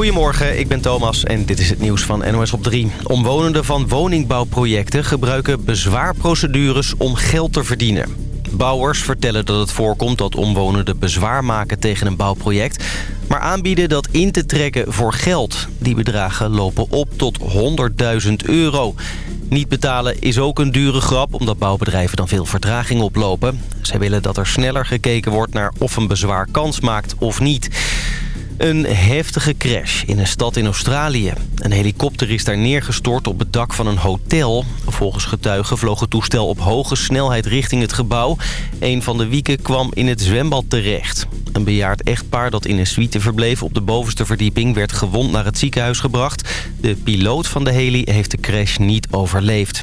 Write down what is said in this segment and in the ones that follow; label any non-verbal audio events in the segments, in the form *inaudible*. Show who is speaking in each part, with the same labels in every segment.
Speaker 1: Goedemorgen, ik ben Thomas en dit is het nieuws van NOS op 3. Omwonenden van woningbouwprojecten gebruiken bezwaarprocedures om geld te verdienen. Bouwers vertellen dat het voorkomt dat omwonenden bezwaar maken tegen een bouwproject... maar aanbieden dat in te trekken voor geld. Die bedragen lopen op tot 100.000 euro. Niet betalen is ook een dure grap, omdat bouwbedrijven dan veel vertraging oplopen. Zij willen dat er sneller gekeken wordt naar of een bezwaar kans maakt of niet. Een heftige crash in een stad in Australië. Een helikopter is daar neergestort op het dak van een hotel. Volgens getuigen vloog het toestel op hoge snelheid richting het gebouw. Een van de wieken kwam in het zwembad terecht. Een bejaard echtpaar dat in een suite verbleef op de bovenste verdieping... werd gewond naar het ziekenhuis gebracht. De piloot van de heli heeft de crash niet overleefd.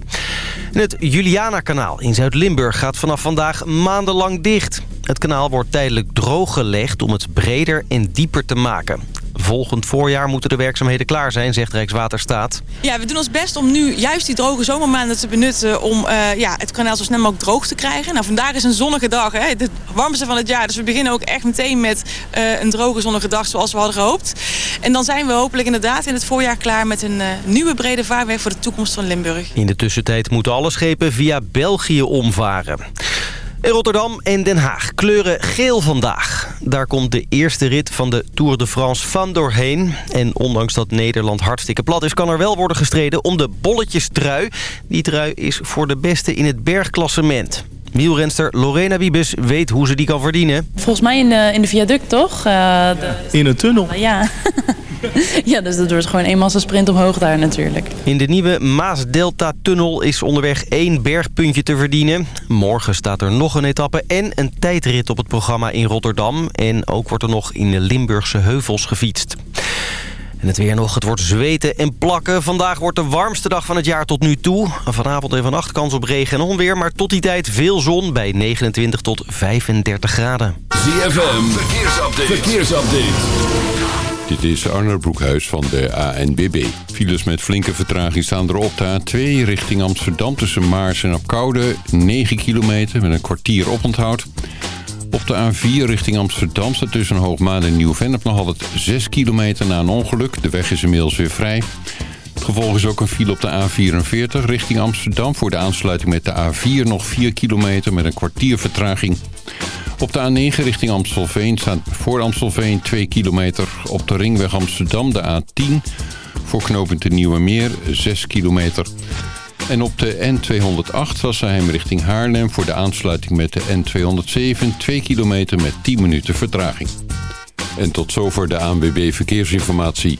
Speaker 1: het Juliana-kanaal in Zuid-Limburg gaat vanaf vandaag maandenlang dicht. Het kanaal wordt tijdelijk drooggelegd om het breder en dieper te maken. Volgend voorjaar moeten de werkzaamheden klaar zijn, zegt Rijkswaterstaat.
Speaker 2: Ja, we doen ons best om nu juist die droge zomermaanden te benutten... om uh, ja, het kanaal zo snel mogelijk droog te krijgen. Nou, vandaag is een zonnige dag, hè, het warmste van het jaar. Dus we beginnen ook echt meteen met uh, een droge zonnige dag zoals we hadden gehoopt. En dan zijn we hopelijk inderdaad in het voorjaar klaar... met een uh, nieuwe brede vaarweg voor de toekomst van Limburg.
Speaker 1: In de tussentijd moeten alle schepen via België omvaren. In Rotterdam en Den Haag kleuren geel vandaag. Daar komt de eerste rit van de Tour de France van doorheen. En ondanks dat Nederland hartstikke plat is... kan er wel worden gestreden om de bolletjestrui. Die trui is voor de beste in het bergklassement. Wielrenster Lorena Wiebes weet hoe ze die kan verdienen.
Speaker 3: Volgens mij in de, in de viaduct, toch? Uh, de...
Speaker 4: In een tunnel?
Speaker 3: Ja. *laughs* *laughs* ja, dus dat wordt gewoon een sprint omhoog daar natuurlijk.
Speaker 1: In de nieuwe Maas-Delta-tunnel is onderweg één bergpuntje te verdienen. Morgen staat er nog een etappe en een tijdrit op het programma in Rotterdam. En ook wordt er nog in de Limburgse heuvels gefietst. En het weer nog, het wordt zweten en plakken. Vandaag wordt de warmste dag van het jaar tot nu toe. Vanavond en vannacht kans op regen en onweer. Maar tot die tijd veel zon bij 29 tot 35 graden.
Speaker 5: ZFM, verkeersupdate. verkeersupdate.
Speaker 6: Dit is Arnold Broekhuis van de ANBB. Files met flinke vertraging staan er op de A2 richting Amsterdam tussen Maars en Apkoude. 9 kilometer met een kwartier oponthoud. Op de A4 richting Amsterdam staat tussen Hoogmaan en Nieuw-Vennep nog altijd 6 kilometer na een ongeluk. De weg is inmiddels weer vrij. Het gevolg is ook een file op de A44 richting Amsterdam... voor de aansluiting met de A4 nog 4 kilometer met een kwartier vertraging. Op de A9 richting Amstelveen staat voor Amstelveen 2 kilometer. Op de ringweg Amsterdam de A10 voor knooppunt de Nieuwe Meer 6 kilometer. En op de N208 Sassenheim richting Haarlem voor de aansluiting met de N207 2 kilometer met 10 minuten vertraging. En tot zover de ANWB Verkeersinformatie.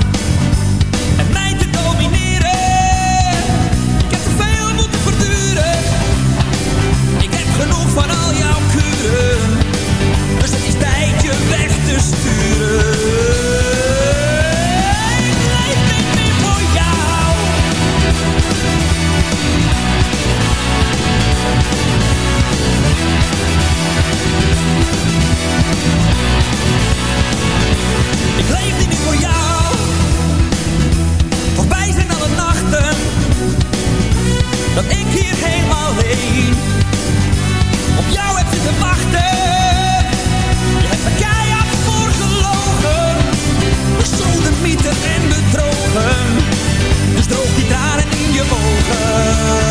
Speaker 7: Ik leef niet voor jou. Ik leef niet voor jou. Voorbij zijn al de nachten dat ik hier helemaal leef. sun.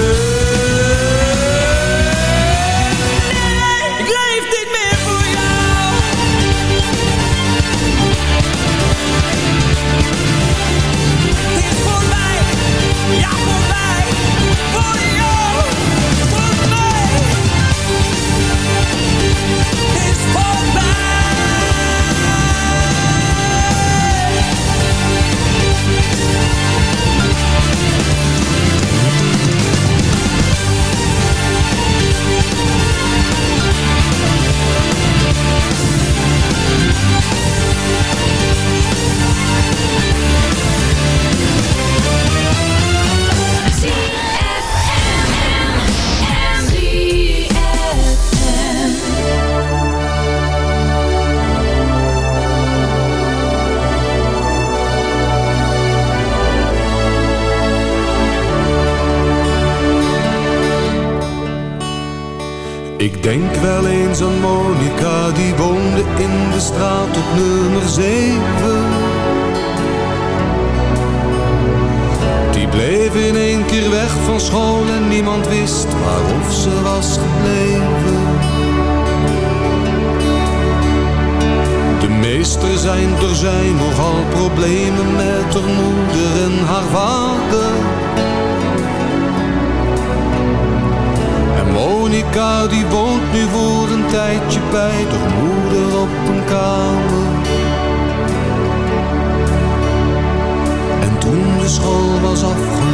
Speaker 8: School en niemand wist waarof ze was gebleven. De meester zijn, er zijn nogal problemen met haar moeder en haar vader. Monica die woont nu voor een tijdje bij de moeder op een kamer. En toen de school was afgelopen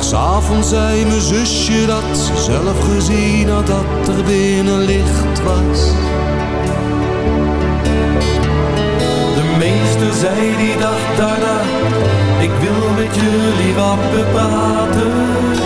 Speaker 8: S'avonds zei mijn zusje dat ze zelf gezien had dat er binnen licht was.
Speaker 9: De meester zei die dag daarna, ik wil met jullie wat bepraten.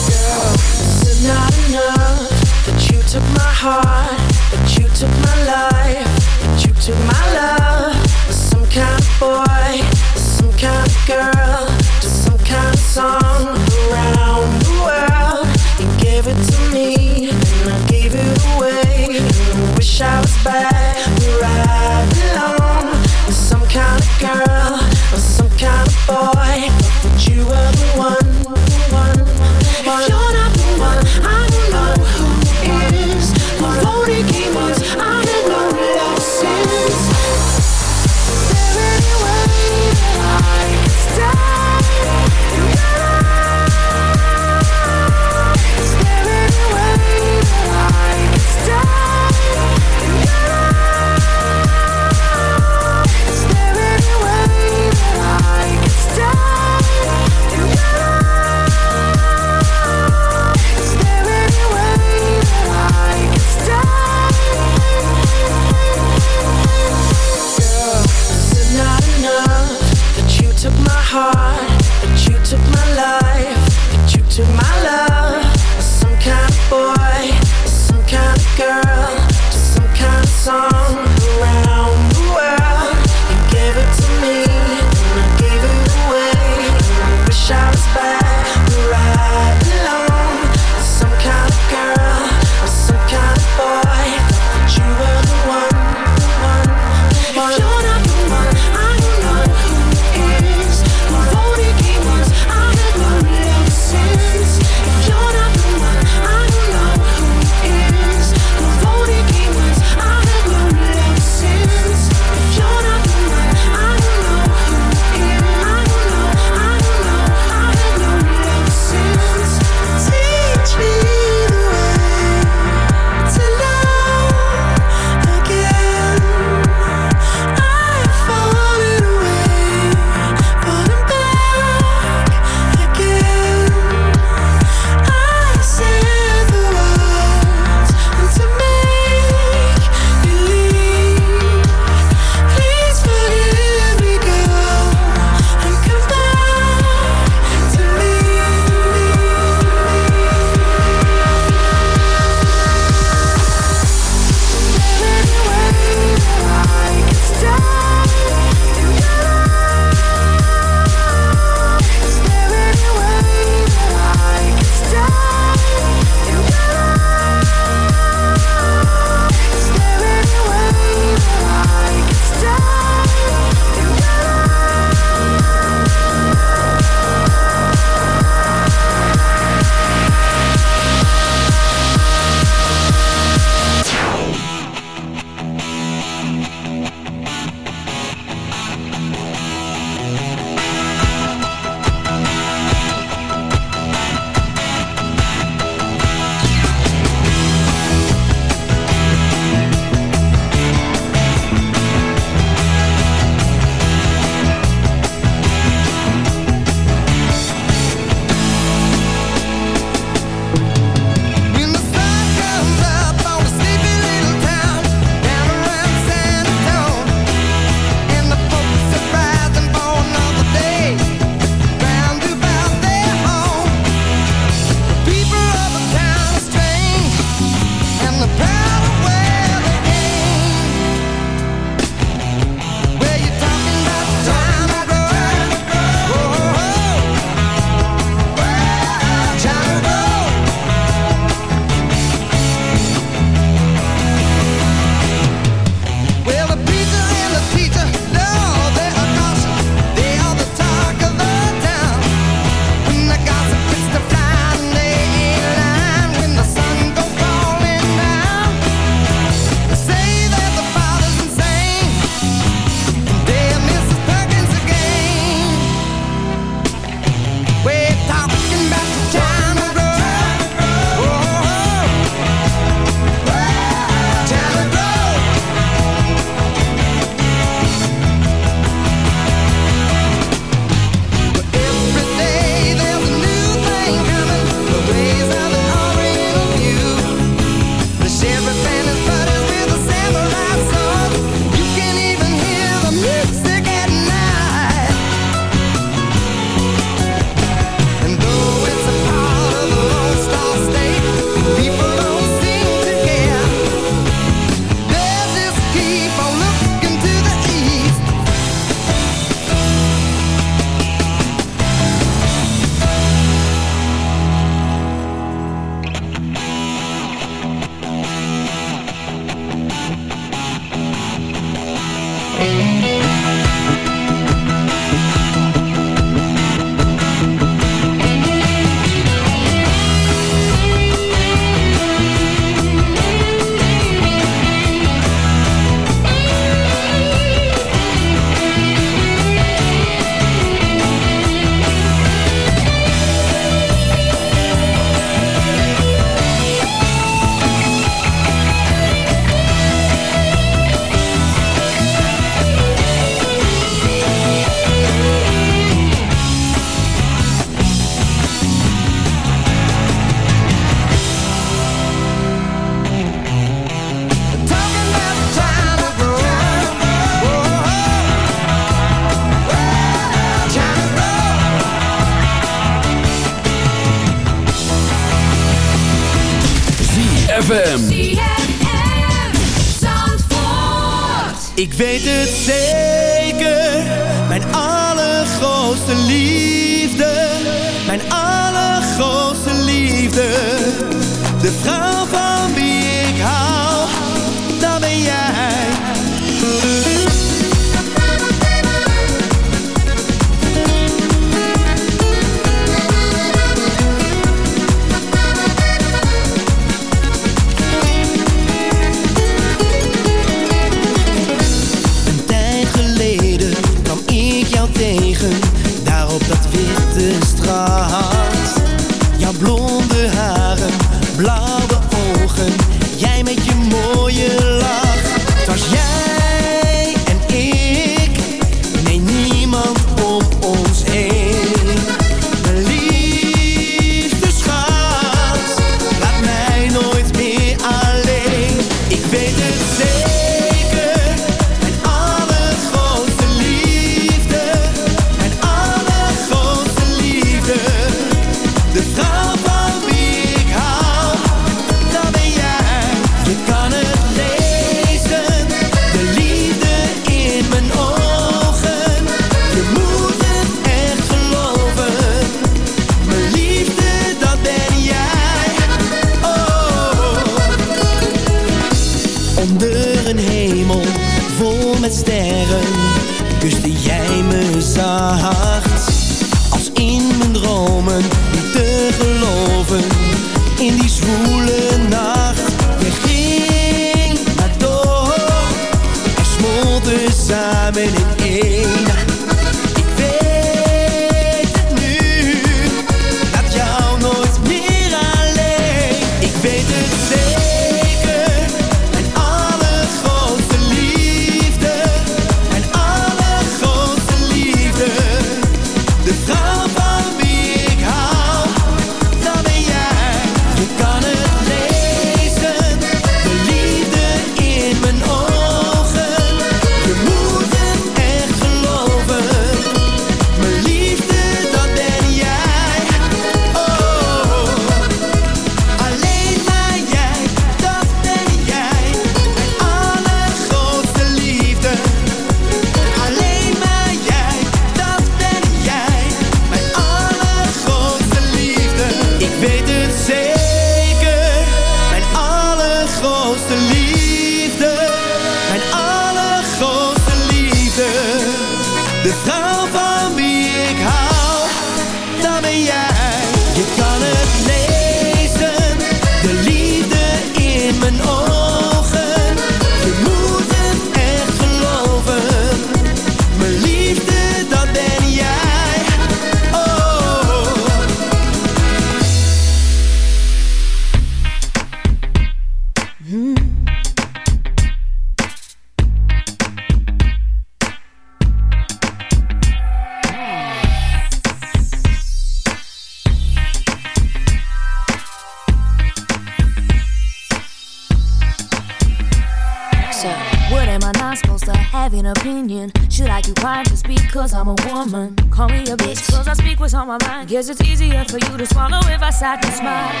Speaker 4: Guess it's easier for you to swallow if I sat and smile.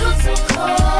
Speaker 4: you so
Speaker 10: cold.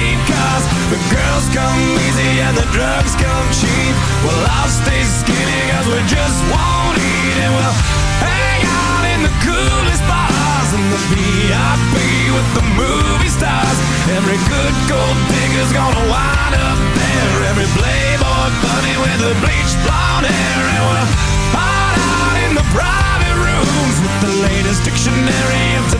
Speaker 10: 15 cars. The girls come easy and the drugs come cheap. Well I'll stay skinny cause we just won't eat And we'll. Hang out in the coolest bars In the VIP with the movie stars. Every good gold digger's gonna wind up there. Every playboy bunny with a bleached blonde hair. And we'll hide out in the private rooms With the latest dictionary of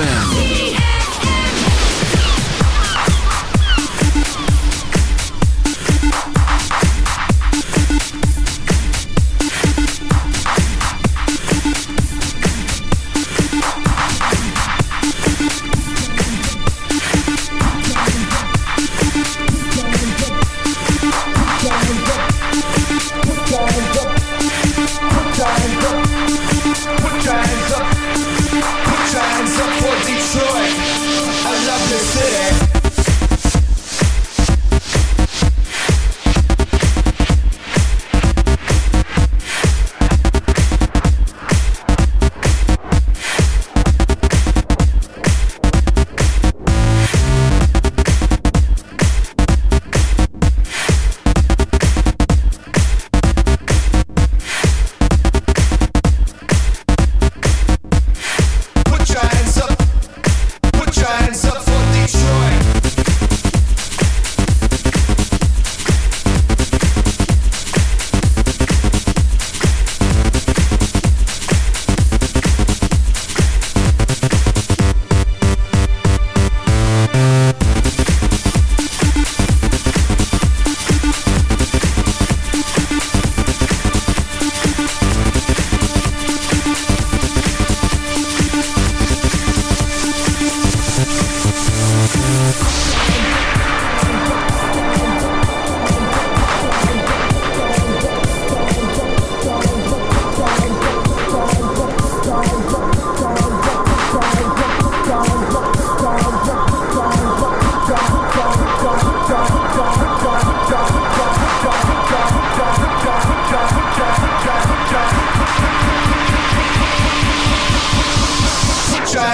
Speaker 11: ZFM.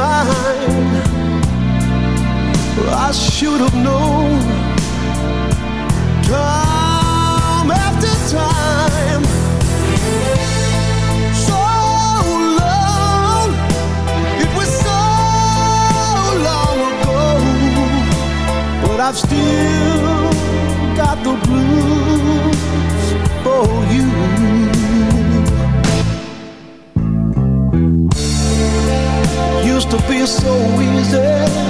Speaker 12: mine. I should have known.
Speaker 13: Time after time. So long. It was so long ago. But I've still got the blues. to be so easy.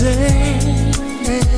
Speaker 4: day.